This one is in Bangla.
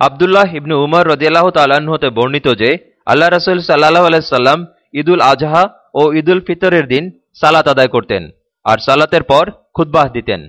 আবদুল্লাহ ইবনু উমর রদিয়াল্লাহ হতে বর্ণিত যে, আল্লাহ রসুল সাল্লাহ আলাইসাল্লাম ঈদুল আজহা ও ঈদুল ফিতরের দিন সালাত আদায় করতেন, আর সালাতের পর খুদ্বাহ দিতেন।